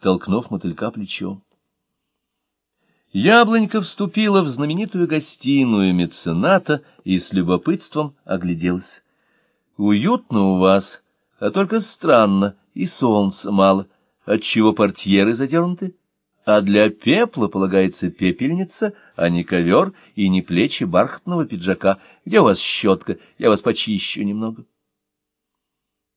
толкнув мотылька плечом. Яблонька вступила в знаменитую гостиную мецената и с любопытством огляделась. «Уютно у вас, а только странно, и солнца мало, отчего портьеры задернуты, а для пепла полагается пепельница, а не ковер и не плечи бархатного пиджака. Где у вас щетка? Я вас почищу немного».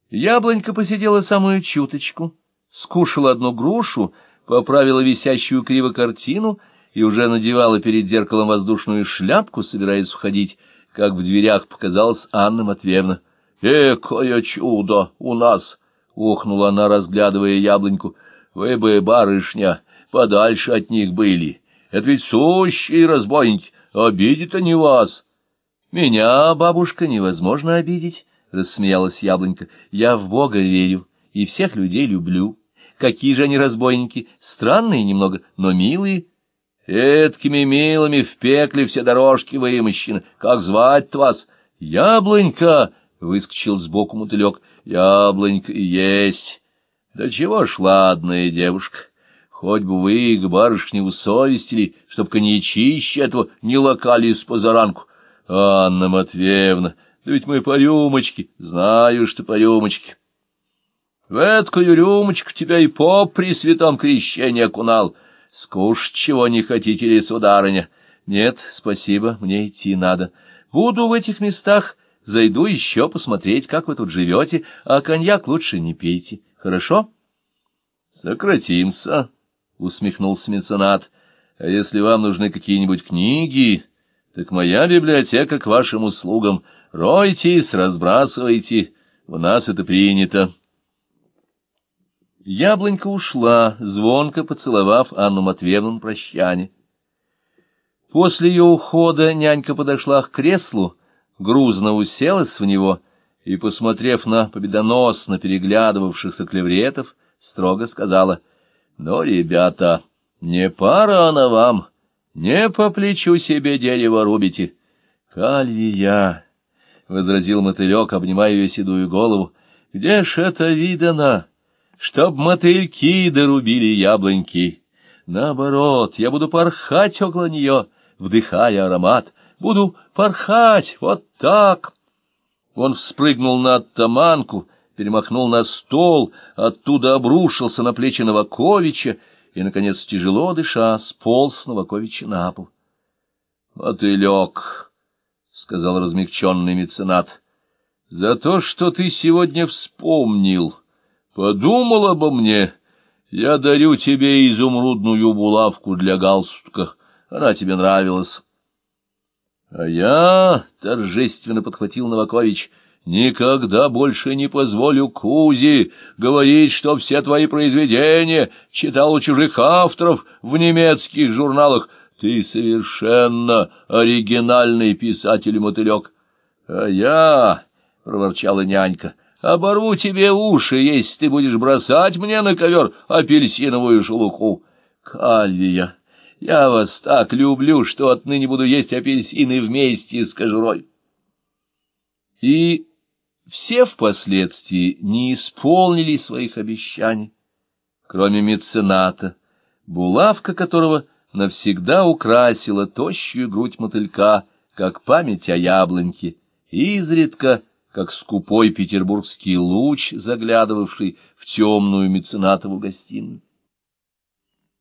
Яблонька посидела самую чуточку, скушала одну грушу, поправила висящую криво картину — и уже надевала перед зеркалом воздушную шляпку, собираясь уходить, как в дверях показалась Анна Матвеевна. «Экое чудо у нас!» — ухнула она, разглядывая яблоньку. «Вы бы, барышня, подальше от них были. Это ведь сущие разбойники, обидят они вас». «Меня, бабушка, невозможно обидеть», — рассмеялась яблонька. «Я в Бога верю и всех людей люблю. Какие же они разбойники, странные немного, но милые». Эткими милыми в пекле все дорожки вымощены. Как звать вас? Яблонька! — выскочил сбоку мотылек. Яблонька есть. Да чего ж, ладная девушка, хоть бы вы их, барышни, усовестили, чтоб коньячище этого не локали с позаранку. Анна Матвеевна, да ведь мы по рюмочке, знаю, что по рюмочке. В эткую рюмочку тебя и поп при святом крещении окунал — Скуш, чего не хотите ли, сударыня? Нет, спасибо, мне идти надо. Буду в этих местах, зайду еще посмотреть, как вы тут живете, а коньяк лучше не пейте, хорошо? Сократимся, — усмехнулся меценат. А если вам нужны какие-нибудь книги, так моя библиотека к вашим услугам. Ройтесь, разбрасывайте, у нас это принято. Яблонька ушла, звонко поцеловав Анну Матвеевну на прощание. После ее ухода нянька подошла к креслу, грузно уселась в него и, посмотрев на победоносно переглядывавшихся клевретов, строго сказала, «Но, ребята, не пара она вам, не по плечу себе дерево рубите». «Кальвия!» — возразил мотылек, обнимая ее седую голову. «Где ж это видано?» Чтоб мотыльки дорубили яблоньки. Наоборот, я буду порхать около нее, вдыхая аромат. Буду порхать вот так. Он вспрыгнул на оттаманку, перемахнул на стол, оттуда обрушился на плечи Новаковича и, наконец, тяжело дыша, сполз Новаковича на пол. — Мотылек, — сказал размягченный меценат, — за то, что ты сегодня вспомнил... Подумал обо мне. Я дарю тебе изумрудную булавку для галстука. Она тебе нравилась. А я, — торжественно подхватил Новакович, — никогда больше не позволю Кузе говорить, что все твои произведения читал у чужих авторов в немецких журналах. Ты совершенно оригинальный писатель-мотылек. А я, — проворчала нянька, — Оборву тебе уши, если ты будешь бросать мне на ковер апельсиновую шелуху. Кальвия, я вас так люблю, что отныне буду есть апельсины вместе с кожурой. И все впоследствии не исполнили своих обещаний, кроме мецената, булавка которого навсегда украсила тощую грудь мотылька, как память о яблоньке, и изредка как скупой петербургский луч, заглядывавший в темную меценатову гостиную.